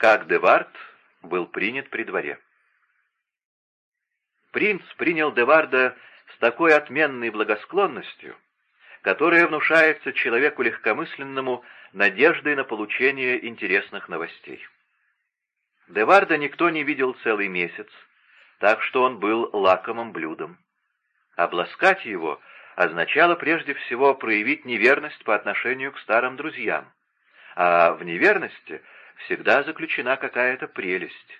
Как Девард был принят при дворе. Принц принял Деварда с такой отменной благосклонностью, которая внушается человеку легкомысленному надеждой на получение интересных новостей. Деварда никто не видел целый месяц, так что он был лакомым блюдом. Обласкать его означало прежде всего проявить неверность по отношению к старым друзьям, а в неверности всегда заключена какая-то прелесть.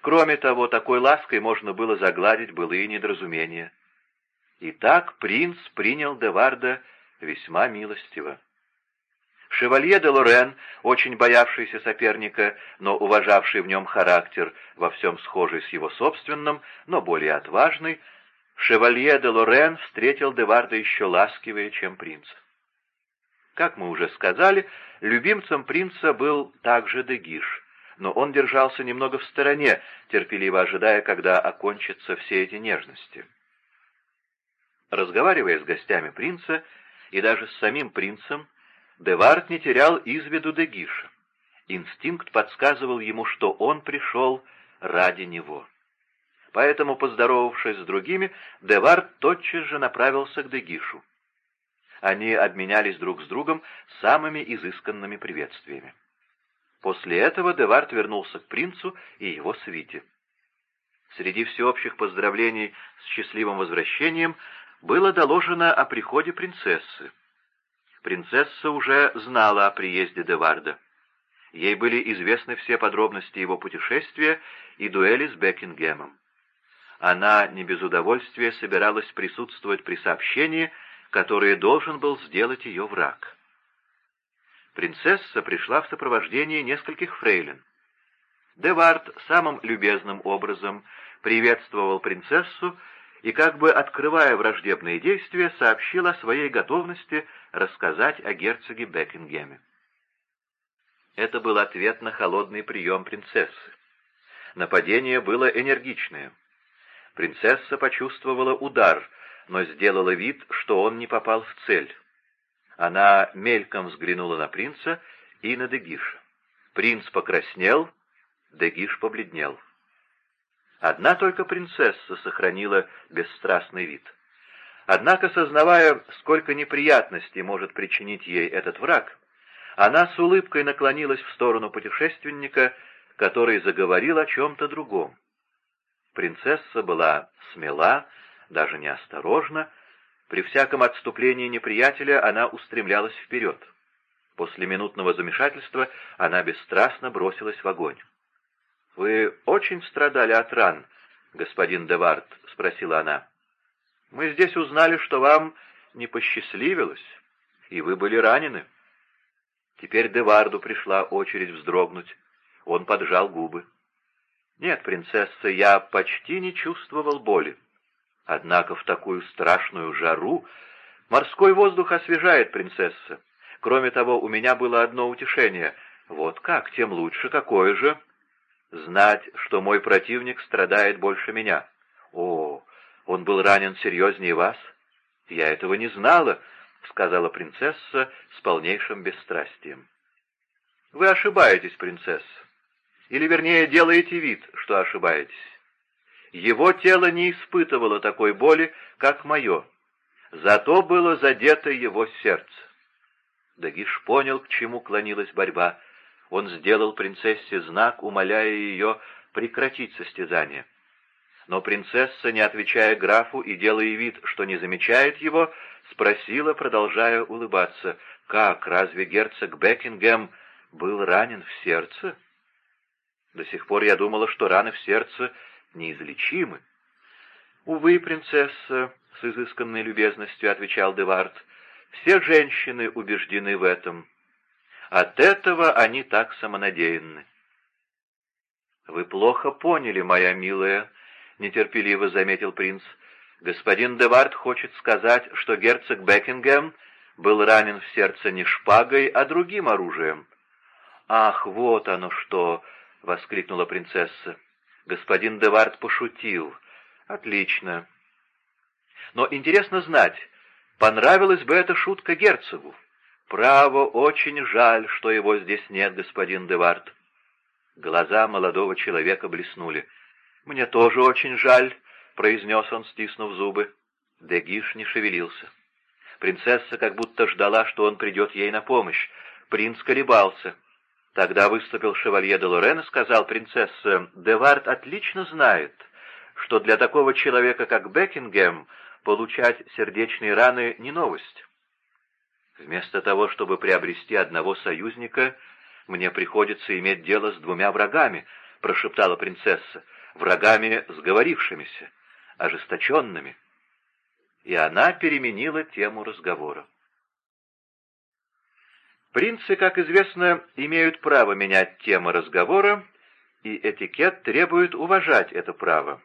Кроме того, такой лаской можно было загладить былые недоразумения. Итак, принц принял Деварда весьма милостиво. Шевалье де Лорен, очень боявшийся соперника, но уважавший в нем характер, во всем схожий с его собственным, но более отважный, Шевалье де Лорен встретил Деварда еще ласкивее, чем принц. Как мы уже сказали, любимцем принца был также Дегиш, но он держался немного в стороне, терпеливо ожидая, когда окончатся все эти нежности. Разговаривая с гостями принца и даже с самим принцем, Девард не терял из виду Дегиша. Инстинкт подсказывал ему, что он пришел ради него. Поэтому, поздоровавшись с другими, Девард тотчас же направился к Дегишу. Они обменялись друг с другом самыми изысканными приветствиями. После этого Девард вернулся к принцу и его свите. Среди всеобщих поздравлений с счастливым возвращением было доложено о приходе принцессы. Принцесса уже знала о приезде Деварда. Ей были известны все подробности его путешествия и дуэли с Бекингемом. Она не без удовольствия собиралась присутствовать при сообщении, которое должен был сделать ее враг. Принцесса пришла в сопровождении нескольких фрейлин. Девард самым любезным образом приветствовал принцессу и, как бы открывая враждебные действия, сообщил о своей готовности рассказать о герцоге Бекингеме. Это был ответ на холодный прием принцессы. Нападение было энергичное. Принцесса почувствовала удар, но сделала вид, что он не попал в цель. Она мельком взглянула на принца и на Дегиша. Принц покраснел, Дегиш побледнел. Одна только принцесса сохранила бесстрастный вид. Однако, сознавая, сколько неприятностей может причинить ей этот враг, она с улыбкой наклонилась в сторону путешественника, который заговорил о чем-то другом. Принцесса была смела, даже неосторожна, при всяком отступлении неприятеля она устремлялась вперед. После минутного замешательства она бесстрастно бросилась в огонь. — Вы очень страдали от ран, господин Девард? — спросила она. — Мы здесь узнали, что вам не посчастливилось, и вы были ранены. Теперь Деварду пришла очередь вздрогнуть. Он поджал губы. — Нет, принцесса, я почти не чувствовал боли. Однако в такую страшную жару морской воздух освежает принцесса. Кроме того, у меня было одно утешение. Вот как, тем лучше. Какое же? Знать, что мой противник страдает больше меня. О, он был ранен серьезнее вас? Я этого не знала, — сказала принцесса с полнейшим бесстрастием. Вы ошибаетесь, принцесса. Или, вернее, делаете вид, что ошибаетесь. Его тело не испытывало такой боли, как мое. Зато было задето его сердце. Дагиш понял, к чему клонилась борьба. Он сделал принцессе знак, умоляя ее прекратить состязание. Но принцесса, не отвечая графу и делая вид, что не замечает его, спросила, продолжая улыбаться, «Как, разве герцог Бекингем был ранен в сердце?» До сих пор я думала, что раны в сердце неизлечимы. «Увы, принцесса», — с изысканной любезностью отвечал Девард, — «все женщины убеждены в этом. От этого они так самонадеянны». «Вы плохо поняли, моя милая», — нетерпеливо заметил принц. «Господин Девард хочет сказать, что герцог Бекингем был ранен в сердце не шпагой, а другим оружием». «Ах, вот оно что!» — воскликнула принцесса. Господин Девард пошутил. Отлично. Но интересно знать, понравилась бы эта шутка герцогу? Право, очень жаль, что его здесь нет, господин Девард. Глаза молодого человека блеснули. «Мне тоже очень жаль», — произнес он, стиснув зубы. Дегиш не шевелился. Принцесса как будто ждала, что он придет ей на помощь. Принц колебался. Тогда выступил шевалье де Лорен и сказал принцессе, «Девард отлично знает, что для такого человека, как Бекингем, получать сердечные раны не новость. Вместо того, чтобы приобрести одного союзника, мне приходится иметь дело с двумя врагами», — прошептала принцесса, — «врагами сговорившимися, ожесточенными» и она переменила тему разговора. Принцы, как известно, имеют право менять темы разговора, и этикет требует уважать это право.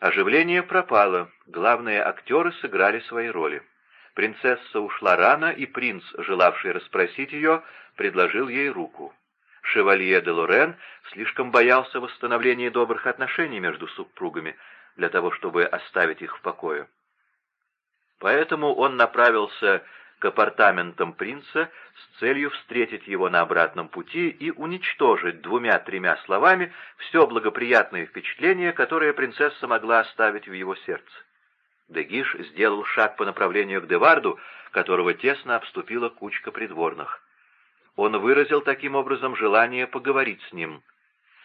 Оживление пропало, главные актеры сыграли свои роли. Принцесса ушла рано, и принц, желавший расспросить ее, предложил ей руку. Шевалье де Лорен слишком боялся восстановления добрых отношений между супругами для того, чтобы оставить их в покое. Поэтому он направился к апартаментам принца с целью встретить его на обратном пути и уничтожить двумя-тремя словами все благоприятное впечатление, которое принцесса могла оставить в его сердце. Дегиш сделал шаг по направлению к Деварду, которого тесно обступила кучка придворных. Он выразил таким образом желание поговорить с ним.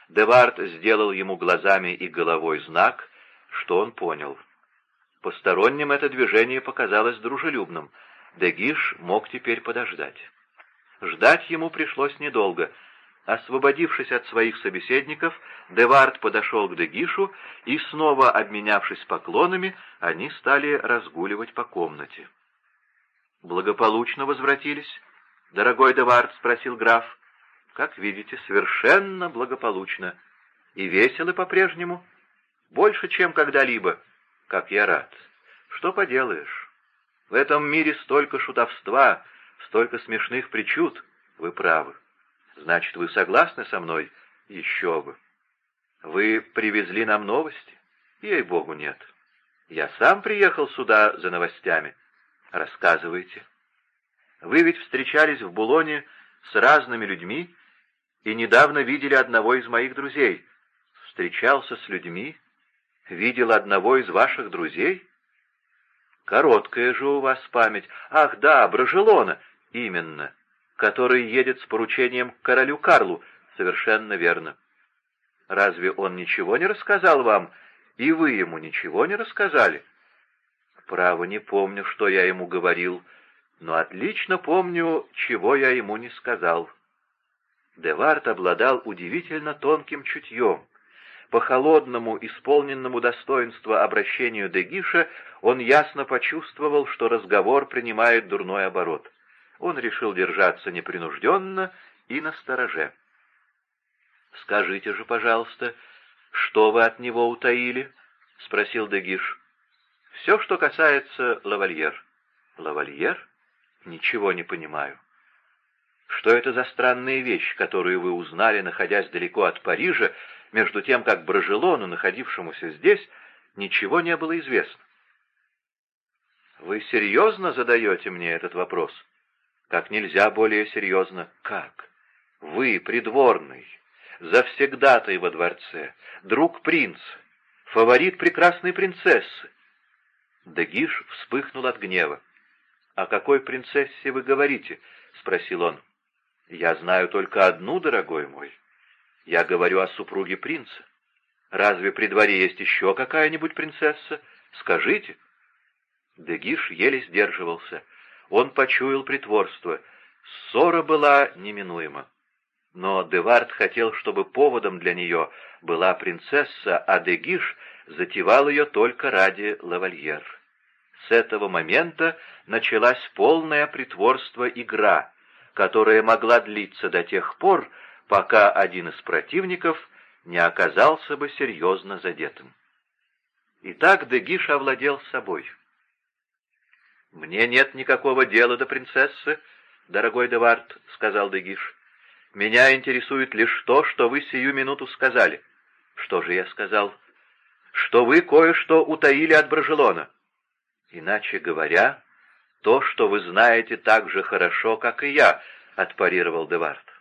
Девард сделал ему глазами и головой знак, что он понял — Посторонним это движение показалось дружелюбным. Дегиш мог теперь подождать. Ждать ему пришлось недолго. Освободившись от своих собеседников, Девард подошел к Дегишу, и, снова обменявшись поклонами, они стали разгуливать по комнате. «Благополучно возвратились?» «Дорогой Девард?» — спросил граф. «Как видите, совершенно благополучно. И весело по-прежнему. Больше, чем когда-либо. Как я рад. Что поделаешь? В этом мире столько шутовства, столько смешных причуд. Вы правы. Значит, вы согласны со мной? Еще бы. Вы привезли нам новости? Ей-богу, нет. Я сам приехал сюда за новостями. Рассказывайте. Вы ведь встречались в Булоне с разными людьми и недавно видели одного из моих друзей. Встречался с людьми, Видел одного из ваших друзей? Короткая же у вас память. Ах, да, Брожелона. Именно. Который едет с поручением к королю Карлу. Совершенно верно. Разве он ничего не рассказал вам? И вы ему ничего не рассказали? Право, не помню, что я ему говорил, но отлично помню, чего я ему не сказал. Девард обладал удивительно тонким чутьем. По холодному, исполненному достоинства обращению Дегиша он ясно почувствовал, что разговор принимает дурной оборот. Он решил держаться непринужденно и настороже. «Скажите же, пожалуйста, что вы от него утаили?» — спросил Дегиш. «Все, что касается лавальер». «Лавальер? Ничего не понимаю». «Что это за странная вещь, которую вы узнали, находясь далеко от Парижа, между тем как Брожелону, находившемуся здесь, ничего не было известно. «Вы серьезно задаете мне этот вопрос?» «Как нельзя более серьезно. Как? Вы, придворный, завсегдатый во дворце, друг принца, фаворит прекрасной принцессы». Дегиш вспыхнул от гнева. «О какой принцессе вы говорите?» — спросил он. «Я знаю только одну, дорогой мой. Я говорю о супруге принца. Разве при дворе есть еще какая-нибудь принцесса? Скажите. Дегиш еле сдерживался. Он почуял притворство. Ссора была неминуема. Но Девард хотел, чтобы поводом для нее была принцесса, а Дегиш затевал ее только ради лавальер. С этого момента началась полное притворство игра, которая могла длиться до тех пор, пока один из противников не оказался бы серьезно задетым. Итак, Дегиш овладел собой. «Мне нет никакого дела до принцессы, дорогой Девард», — сказал Дегиш. «Меня интересует лишь то, что вы сию минуту сказали». «Что же я сказал?» «Что вы кое-что утаили от Брожелона». «Иначе говоря, то, что вы знаете так же хорошо, как и я», — отпарировал Девард.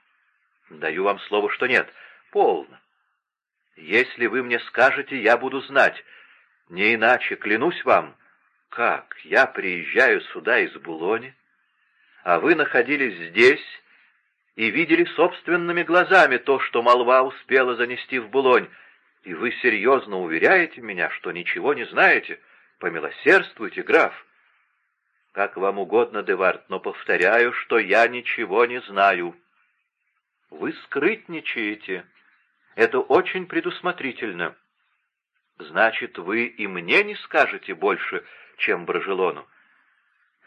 Даю вам слово, что нет. Полно. Если вы мне скажете, я буду знать. Не иначе, клянусь вам. Как? Я приезжаю сюда из Булони, а вы находились здесь и видели собственными глазами то, что молва успела занести в Булонь, и вы серьезно уверяете меня, что ничего не знаете? Помилосердствуйте, граф. Как вам угодно, Девард, но повторяю, что я ничего не знаю. Вы скрытничаете. Это очень предусмотрительно. Значит, вы и мне не скажете больше, чем Брожелону.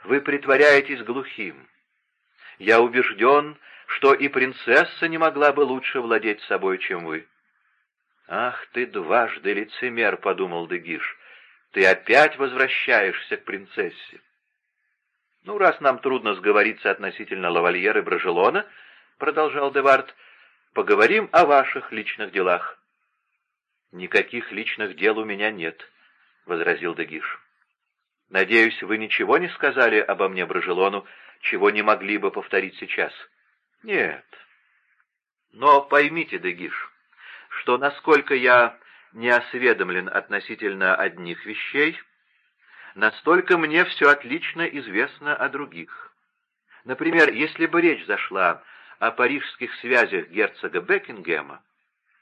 Вы притворяетесь глухим. Я убежден, что и принцесса не могла бы лучше владеть собой, чем вы. «Ах ты дважды лицемер», — подумал Дегиш, — «ты опять возвращаешься к принцессе». «Ну, раз нам трудно сговориться относительно лавальеры Брожелона», — продолжал Девард, — «поговорим о ваших личных делах». «Никаких личных дел у меня нет», — возразил Дегиш. «Надеюсь, вы ничего не сказали обо мне Брожелону, чего не могли бы повторить сейчас?» «Нет». «Но поймите, Дегиш, что насколько я не осведомлен относительно одних вещей, настолько мне все отлично известно о других. Например, если бы речь зашла о парижских связях герцога Бекингема,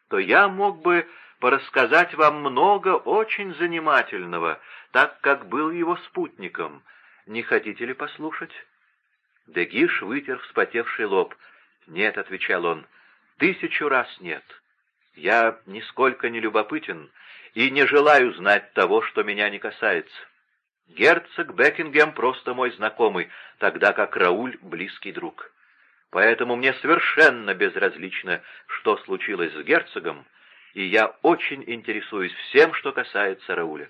то я мог бы порассказать вам много очень занимательного, так как был его спутником. Не хотите ли послушать?» Дегиш вытер вспотевший лоб. «Нет», — отвечал он, — «тысячу раз нет. Я нисколько не любопытен и не желаю знать того, что меня не касается. Герцог Бекингем просто мой знакомый, тогда как Рауль — близкий друг. Поэтому мне совершенно безразлично, что случилось с герцогом, и я очень интересуюсь всем, что касается Рауля.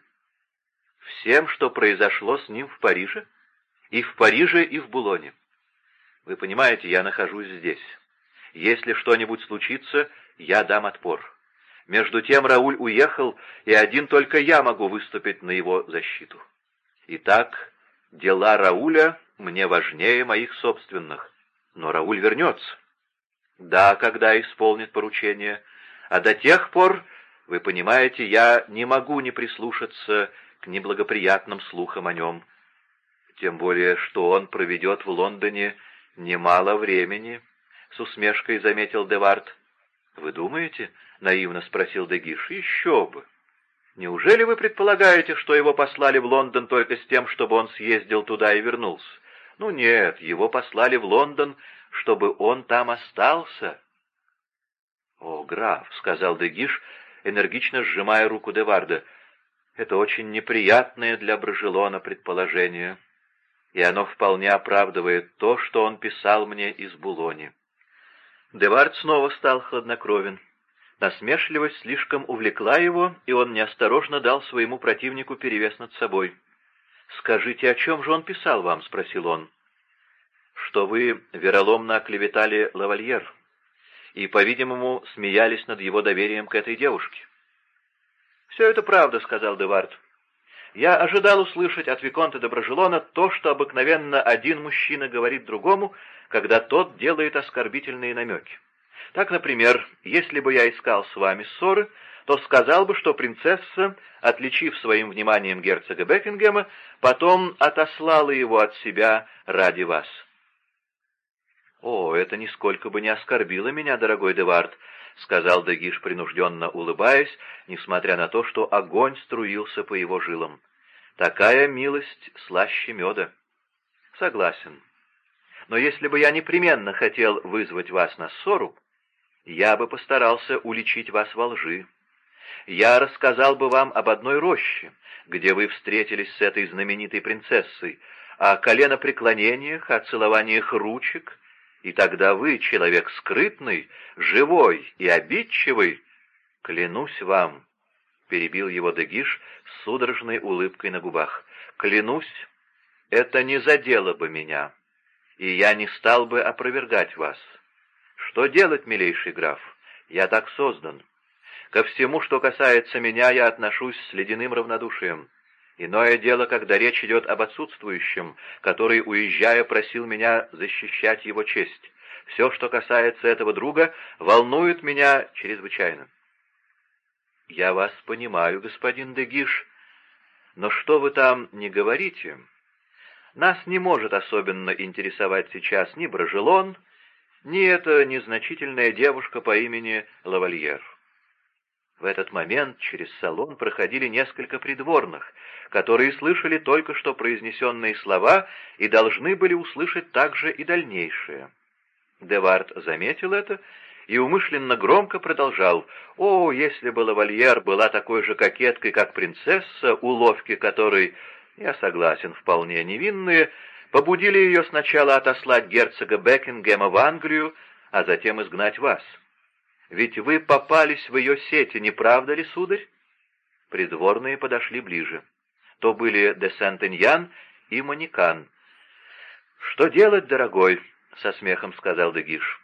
Всем, что произошло с ним в Париже, и в Париже, и в Булоне. Вы понимаете, я нахожусь здесь. Если что-нибудь случится, я дам отпор. Между тем Рауль уехал, и один только я могу выступить на его защиту. Итак, дела Рауля мне важнее моих собственных. Но Рауль вернется. Да, когда исполнит поручение. А до тех пор, вы понимаете, я не могу не прислушаться к неблагоприятным слухам о нем. Тем более, что он проведет в Лондоне немало времени, — с усмешкой заметил Девард. «Вы думаете?» — наивно спросил Дегиш. «Еще бы! Неужели вы предполагаете, что его послали в Лондон только с тем, чтобы он съездил туда и вернулся? Ну нет, его послали в Лондон, чтобы он там остался». «О, граф», — сказал Дегиш, энергично сжимая руку Деварда, — «это очень неприятное для Брожелона предположение, и оно вполне оправдывает то, что он писал мне из Булони». Девард снова стал хладнокровен. Насмешливость слишком увлекла его, и он неосторожно дал своему противнику перевес над собой. «Скажите, о чем же он писал вам?» — спросил он. «Что вы вероломно оклеветали лавальер и, по-видимому, смеялись над его доверием к этой девушке». «Все это правда», — сказал Девард. «Я ожидал услышать от Виконта Доброжелона то, что обыкновенно один мужчина говорит другому, когда тот делает оскорбительные намеки. Так, например, если бы я искал с вами ссоры, то сказал бы, что принцесса, отличив своим вниманием герцога Бекингема, потом отослала его от себя ради вас. «О, это нисколько бы не оскорбило меня, дорогой Девард», — сказал Дегиш, принужденно улыбаясь, несмотря на то, что огонь струился по его жилам. «Такая милость слаще меда». «Согласен. Но если бы я непременно хотел вызвать вас на ссору, я бы постарался уличить вас во лжи. Я рассказал бы вам об одной роще, где вы встретились с этой знаменитой принцессой, о коленопреклонениях, о целованиях ручек, и тогда вы, человек скрытный, живой и обидчивый, клянусь вам, — перебил его Дегиш с судорожной улыбкой на губах, — клянусь, это не задело бы меня и я не стал бы опровергать вас. Что делать, милейший граф? Я так создан. Ко всему, что касается меня, я отношусь с ледяным равнодушием. Иное дело, когда речь идет об отсутствующем, который, уезжая, просил меня защищать его честь. все, что касается этого друга, волнует меня чрезвычайно. Я вас понимаю, господин Дегиш, но что вы там не говорите? Нас не может особенно интересовать сейчас ни Брожелон, ни эта незначительная девушка по имени Лавальер. В этот момент через салон проходили несколько придворных, которые слышали только что произнесенные слова и должны были услышать также и дальнейшее. Девард заметил это и умышленно громко продолжал. «О, если бы лавальер была такой же кокеткой, как принцесса, уловки которой, я согласен, вполне невинные, побудили ее сначала отослать герцога Бекингема в Англию, а затем изгнать вас. Ведь вы попались в ее сети, не правда ли, сударь?» Придворные подошли ближе. То были де Сент-Эньян и Манекан. «Что делать, дорогой?» — со смехом сказал Дегиш.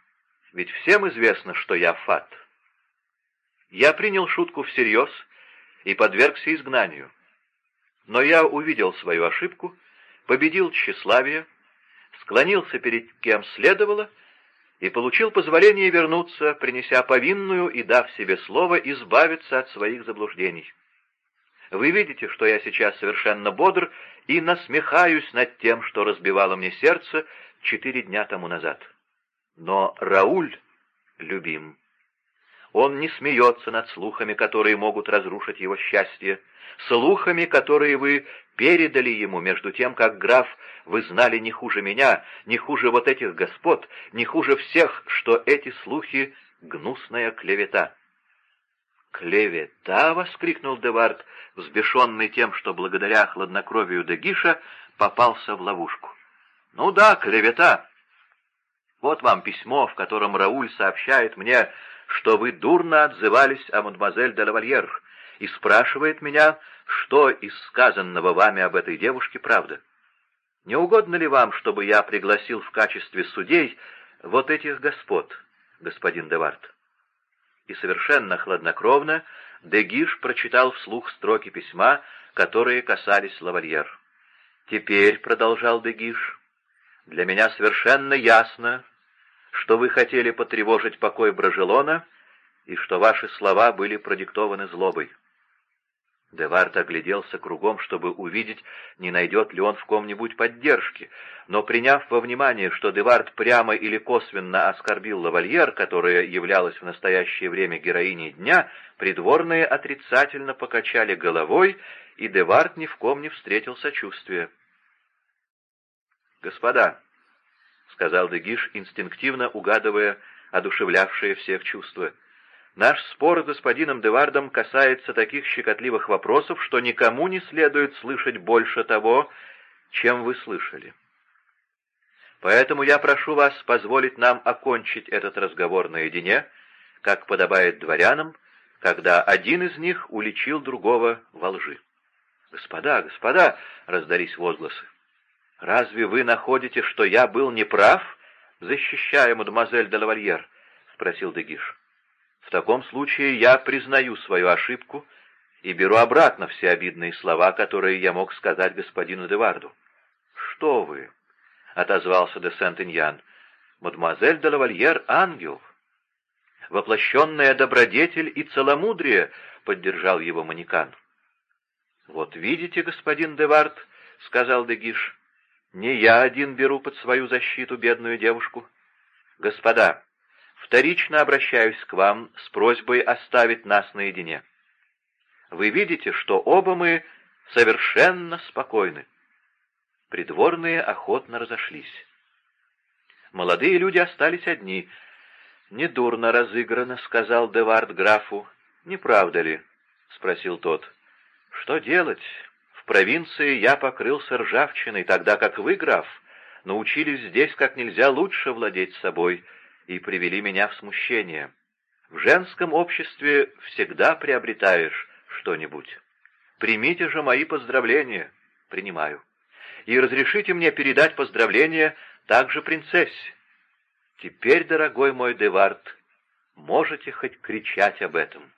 Ведь всем известно, что я фат. Я принял шутку всерьез и подвергся изгнанию. Но я увидел свою ошибку, победил тщеславие, склонился перед кем следовало и получил позволение вернуться, принеся повинную и дав себе слово избавиться от своих заблуждений. Вы видите, что я сейчас совершенно бодр и насмехаюсь над тем, что разбивало мне сердце четыре дня тому назад. Но Рауль любим. Он не смеется над слухами, которые могут разрушить его счастье, слухами, которые вы передали ему, между тем, как граф вы знали не хуже меня, не хуже вот этих господ, не хуже всех, что эти слухи — гнусная клевета. «Клевета!» — воскликнул Девард, взбешенный тем, что благодаря хладнокровию Дегиша попался в ловушку. «Ну да, клевета!» Вот вам письмо, в котором Рауль сообщает мне, что вы дурно отзывались о мадемуазель де лавальер, и спрашивает меня, что из сказанного вами об этой девушке правда. Не угодно ли вам, чтобы я пригласил в качестве судей вот этих господ, господин Девард?» И совершенно хладнокровно Дегиш прочитал вслух строки письма, которые касались лавальер. «Теперь», — продолжал Дегиш, — «для меня совершенно ясно, что вы хотели потревожить покой Брожелона и что ваши слова были продиктованы злобой. Девард огляделся кругом, чтобы увидеть, не найдет ли он в ком-нибудь поддержки, но, приняв во внимание, что Девард прямо или косвенно оскорбил лавальер, которая являлась в настоящее время героиней дня, придворные отрицательно покачали головой, и Девард ни в ком не встретил сочувствия. «Господа», — сказал Дегиш, инстинктивно угадывая одушевлявшие всех чувства. «Наш спор с господином Девардом касается таких щекотливых вопросов, что никому не следует слышать больше того, чем вы слышали. Поэтому я прошу вас позволить нам окончить этот разговор наедине, как подобает дворянам, когда один из них уличил другого во лжи. «Господа, господа!» — раздались возгласы. «Разве вы находите, что я был неправ, защищая мадемуазель де лавальер?» — спросил Дегиш. «В таком случае я признаю свою ошибку и беру обратно все обидные слова, которые я мог сказать господину Деварду». «Что вы?» — отозвался де Сент-Иньян. «Мадемуазель де лавальер — ангел». «Воплощенная добродетель и целомудрие», — поддержал его манекан. «Вот видите, господин Девард», — сказал Дегиш, — не я один беру под свою защиту бедную девушку. Господа, вторично обращаюсь к вам с просьбой оставить нас наедине. Вы видите, что оба мы совершенно спокойны. Придворные охотно разошлись. Молодые люди остались одни. «Недурно разыграно», — сказал Девард графу. «Не правда ли?» — спросил тот. «Что делать? Провинции я покрылся ржавчиной, тогда как вы, граф, научились здесь как нельзя лучше владеть собой и привели меня в смущение. В женском обществе всегда приобретаешь что-нибудь. Примите же мои поздравления. Принимаю. И разрешите мне передать поздравления также принцессе. Теперь, дорогой мой Девард, можете хоть кричать об этом.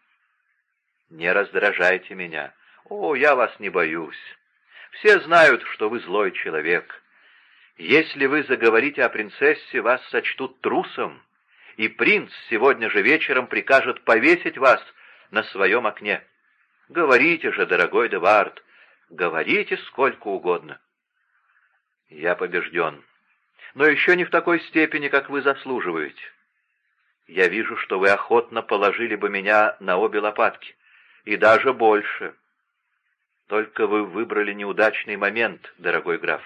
Не раздражайте меня. «О, я вас не боюсь. Все знают, что вы злой человек. Если вы заговорите о принцессе, вас сочтут трусом, и принц сегодня же вечером прикажет повесить вас на своем окне. Говорите же, дорогой Девард, говорите сколько угодно. Я побежден, но еще не в такой степени, как вы заслуживаете. Я вижу, что вы охотно положили бы меня на обе лопатки, и даже больше. Только вы выбрали неудачный момент, дорогой граф.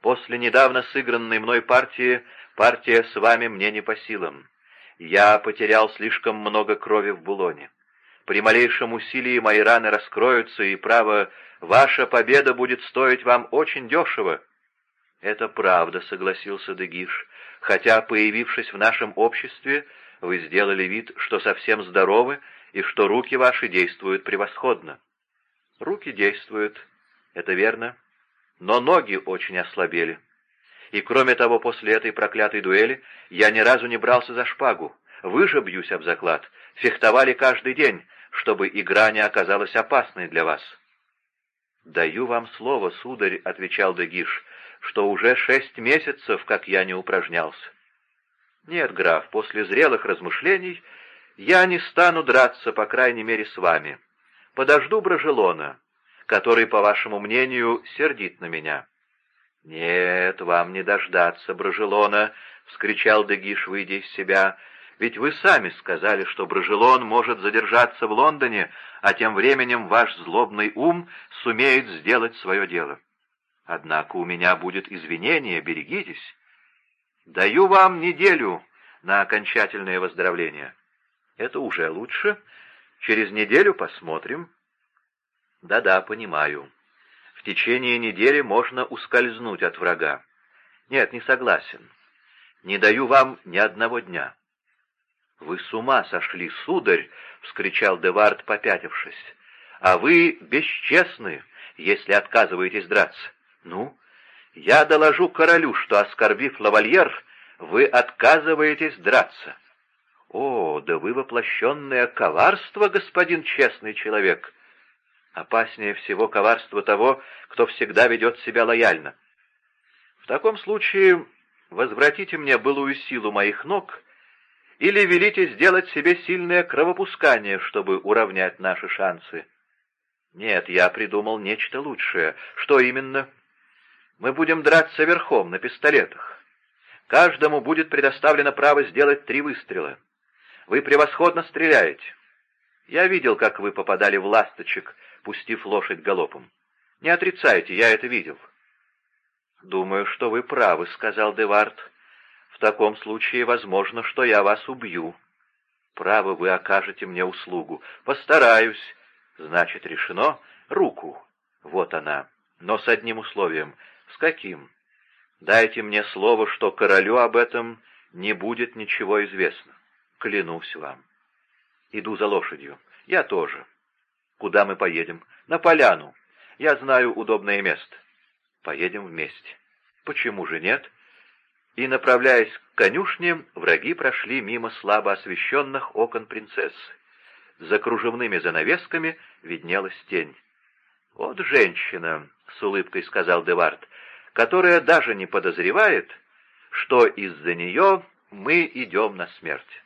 После недавно сыгранной мной партии, партия с вами мне не по силам. Я потерял слишком много крови в Булоне. При малейшем усилии мои раны раскроются, и, право, ваша победа будет стоить вам очень дешево. — Это правда, — согласился Дегиш, — хотя, появившись в нашем обществе, вы сделали вид, что совсем здоровы и что руки ваши действуют превосходно. — Руки действуют, это верно, — но ноги очень ослабели. И кроме того, после этой проклятой дуэли я ни разу не брался за шпагу. Вы же, бьюсь об заклад, фехтовали каждый день, чтобы игра не оказалась опасной для вас. «Даю вам слово, сударь», — отвечал Дегиш, — «что уже шесть месяцев, как я не упражнялся». «Нет, граф, после зрелых размышлений я не стану драться, по крайней мере, с вами. Подожду Брожелона который, по вашему мнению, сердит на меня». «Нет, вам не дождаться, Брожелона», — вскричал Дегиш, выйдя из себя, — «ведь вы сами сказали, что Брожелон может задержаться в Лондоне, а тем временем ваш злобный ум сумеет сделать свое дело. Однако у меня будет извинение, берегитесь. Даю вам неделю на окончательное выздоровление. Это уже лучше. Через неделю посмотрим». Да-да, понимаю. В течение недели можно ускользнуть от врага. Нет, не согласен. Не даю вам ни одного дня. Вы с ума сошли, сударь, — вскричал Девард, попятившись. А вы бесчестны, если отказываетесь драться. Ну, я доложу королю, что, оскорбив лавальер, вы отказываетесь драться. О, да вы воплощенное коварство, господин честный человек! Опаснее всего коварство того, кто всегда ведет себя лояльно. В таком случае возвратите мне былую силу моих ног или велите сделать себе сильное кровопускание, чтобы уравнять наши шансы. Нет, я придумал нечто лучшее. Что именно? Мы будем драться верхом, на пистолетах. Каждому будет предоставлено право сделать три выстрела. Вы превосходно стреляете. Я видел, как вы попадали в ласточек, пустив лошадь галопом. Не отрицайте, я это видел. «Думаю, что вы правы», — сказал Девард. «В таком случае возможно, что я вас убью. Право, вы окажете мне услугу. Постараюсь. Значит, решено. Руку. Вот она. Но с одним условием. С каким? Дайте мне слово, что королю об этом не будет ничего известно. Клянусь вам. Иду за лошадью. Я тоже. Куда мы поедем? На поляну. Я знаю удобное место. Поедем вместе. Почему же нет? И, направляясь к конюшне, враги прошли мимо слабо освещенных окон принцессы. За кружевными занавесками виднелась тень. «Вот женщина», — с улыбкой сказал Девард, — «которая даже не подозревает, что из-за нее мы идем на смерть».